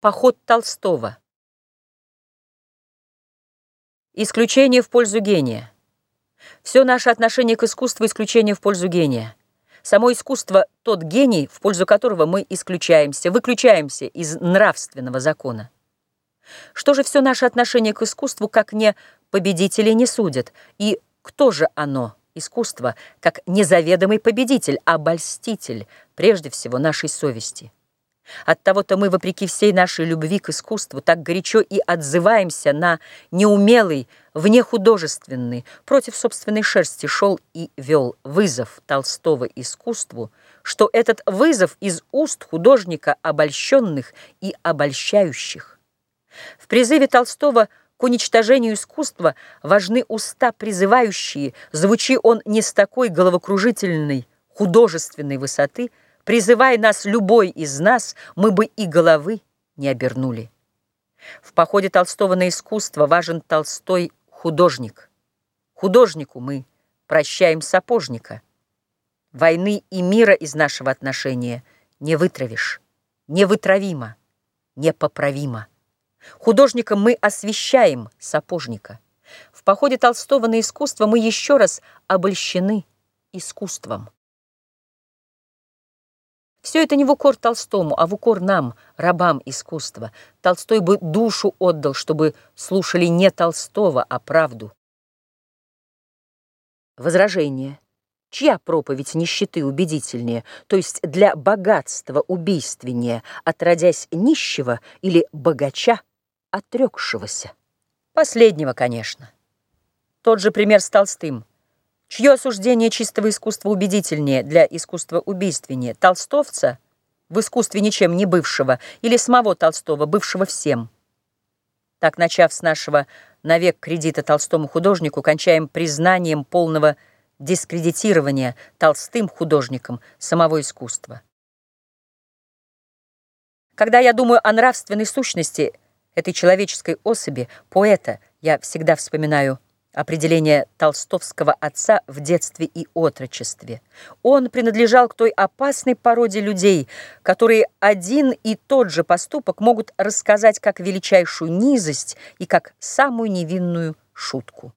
Поход Толстого. Исключение в пользу гения. Все наше отношение к искусству – исключение в пользу гения. Само искусство – тот гений, в пользу которого мы исключаемся, выключаемся из нравственного закона. Что же все наше отношение к искусству, как не победители не судят? И кто же оно, искусство, как незаведомый победитель, обольститель, прежде всего, нашей совести? Оттого-то мы, вопреки всей нашей любви к искусству, так горячо и отзываемся на неумелый, внехудожественный, против собственной шерсти шел и вел вызов Толстого искусству, что этот вызов из уст художника обольщенных и обольщающих. В призыве Толстого к уничтожению искусства важны уста призывающие, звучи он не с такой головокружительной, художественной высоты, Призывая нас любой из нас, мы бы и головы не обернули. В походе Толстого на искусство важен Толстой художник. Художнику мы прощаем сапожника. Войны и мира из нашего отношения не вытравишь, невытравимо, непоправимо. Художником мы освещаем сапожника. В походе Толстого на искусство мы еще раз обольщены искусством. Все это не в укор Толстому, а в укор нам, рабам искусства. Толстой бы душу отдал, чтобы слушали не Толстого, а правду. Возражение. Чья проповедь нищеты убедительнее, то есть для богатства убийственнее, отродясь нищего или богача, отрекшегося? Последнего, конечно. Тот же пример с Толстым. Чье осуждение чистого искусства убедительнее, для искусства убийственнее? Толстовца, в искусстве ничем не бывшего, или самого Толстого, бывшего всем? Так, начав с нашего навек кредита толстому художнику, кончаем признанием полного дискредитирования толстым художником самого искусства. Когда я думаю о нравственной сущности этой человеческой особи, поэта, я всегда вспоминаю определение толстовского отца в детстве и отрочестве. Он принадлежал к той опасной породе людей, которые один и тот же поступок могут рассказать как величайшую низость и как самую невинную шутку.